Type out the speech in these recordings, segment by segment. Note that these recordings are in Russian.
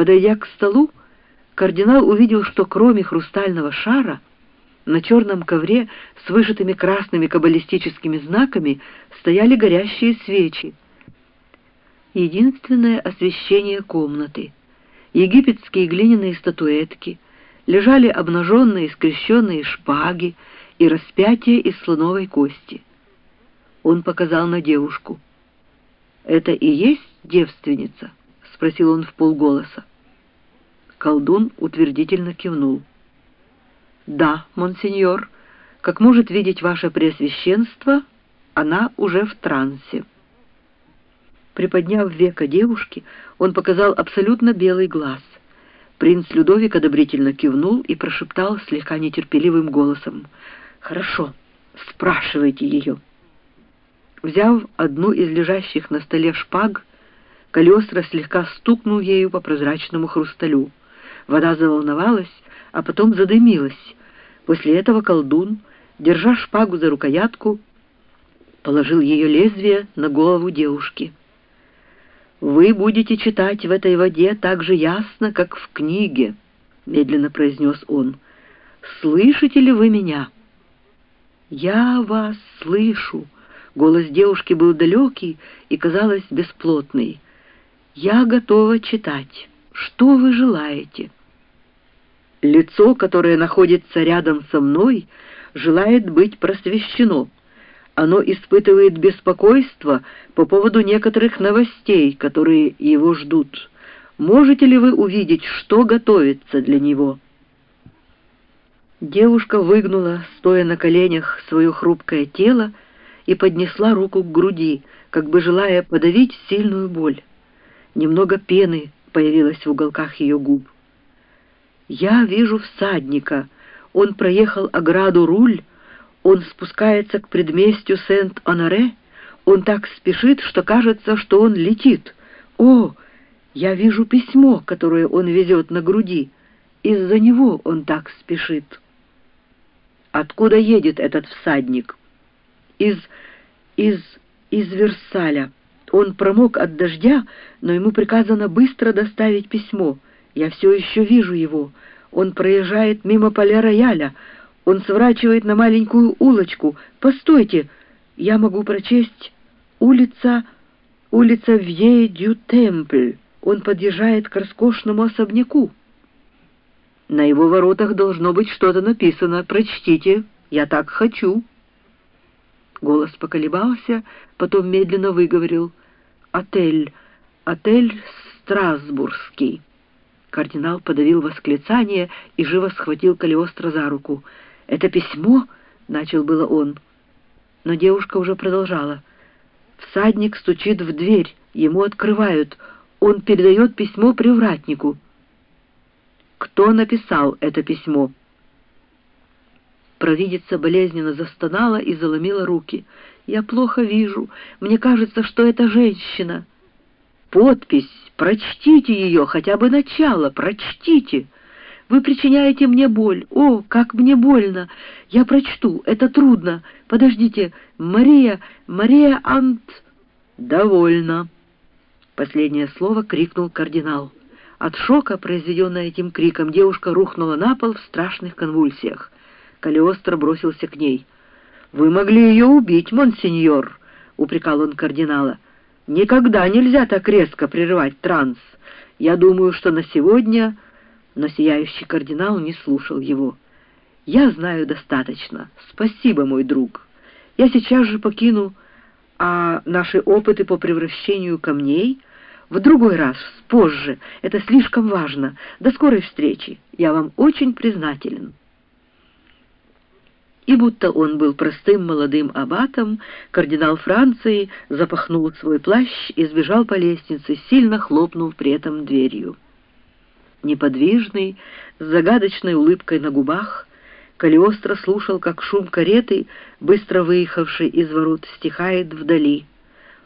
Подойдя к столу, кардинал увидел, что кроме хрустального шара на черном ковре с вышитыми красными каббалистическими знаками стояли горящие свечи. Единственное освещение комнаты. Египетские глиняные статуэтки, лежали обнаженные скрещенные шпаги и распятие из слоновой кости. Он показал на девушку. «Это и есть девственница?» — спросил он в полголоса. Колдун утвердительно кивнул. «Да, монсеньор, как может видеть ваше преосвященство, она уже в трансе». Приподняв века девушки, он показал абсолютно белый глаз. Принц Людовик одобрительно кивнул и прошептал слегка нетерпеливым голосом. «Хорошо, спрашивайте ее». Взяв одну из лежащих на столе шпаг, Калиостро слегка стукнул ею по прозрачному хрусталю. Вода заволновалась, а потом задымилась. После этого колдун, держа шпагу за рукоятку, положил ее лезвие на голову девушки. «Вы будете читать в этой воде так же ясно, как в книге», — медленно произнес он. «Слышите ли вы меня?» «Я вас слышу», Голос девушки был далекий и, казалось, бесплотный. «Я готова читать. Что вы желаете?» Лицо, которое находится рядом со мной, желает быть просвещено. Оно испытывает беспокойство по поводу некоторых новостей, которые его ждут. Можете ли вы увидеть, что готовится для него?» Девушка выгнула, стоя на коленях, свое хрупкое тело, и поднесла руку к груди, как бы желая подавить сильную боль. Немного пены появилось в уголках ее губ. «Я вижу всадника. Он проехал ограду руль, он спускается к предместью Сент-Оноре, он так спешит, что кажется, что он летит. О, я вижу письмо, которое он везет на груди. Из-за него он так спешит». «Откуда едет этот всадник?» из... из... из Версаля. Он промок от дождя, но ему приказано быстро доставить письмо. Я все еще вижу его. Он проезжает мимо поля рояля. Он сворачивает на маленькую улочку. Постойте, я могу прочесть улица... улица Вье-дю-Темпль. Он подъезжает к роскошному особняку. На его воротах должно быть что-то написано. Прочтите. Я так хочу. Голос поколебался, потом медленно выговорил. «Отель, отель Страсбургский». Кардинал подавил восклицание и живо схватил Калиостро за руку. «Это письмо?» — начал было он. Но девушка уже продолжала. «Всадник стучит в дверь, ему открывают. Он передает письмо привратнику». «Кто написал это письмо?» Провидица болезненно застонала и заломила руки. «Я плохо вижу. Мне кажется, что это женщина». «Подпись! Прочтите ее, хотя бы начало, прочтите!» «Вы причиняете мне боль. О, как мне больно! Я прочту, это трудно. Подождите, Мария, Мария Ант...» «Довольно!» Последнее слово крикнул кардинал. От шока, произведенного этим криком, девушка рухнула на пол в страшных конвульсиях. Калиостро бросился к ней. «Вы могли ее убить, монсеньор», — упрекал он кардинала. «Никогда нельзя так резко прерывать транс. Я думаю, что на сегодня...» Но сияющий кардинал не слушал его. «Я знаю достаточно. Спасибо, мой друг. Я сейчас же покину, а наши опыты по превращению камней...» В другой раз, позже. Это слишком важно. До скорой встречи. Я вам очень признателен» и будто он был простым молодым аббатом, кардинал Франции запахнул свой плащ и сбежал по лестнице, сильно хлопнув при этом дверью. Неподвижный, с загадочной улыбкой на губах, Калиостро слушал, как шум кареты, быстро выехавшей из ворот, стихает вдали.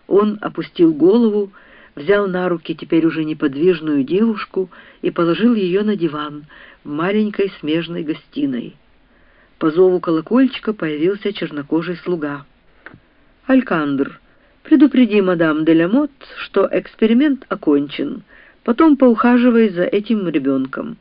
Он опустил голову, взял на руки теперь уже неподвижную девушку и положил ее на диван в маленькой смежной гостиной. По зову колокольчика появился чернокожий слуга. «Алькандр, предупреди мадам де Ламот, что эксперимент окончен. Потом поухаживай за этим ребенком».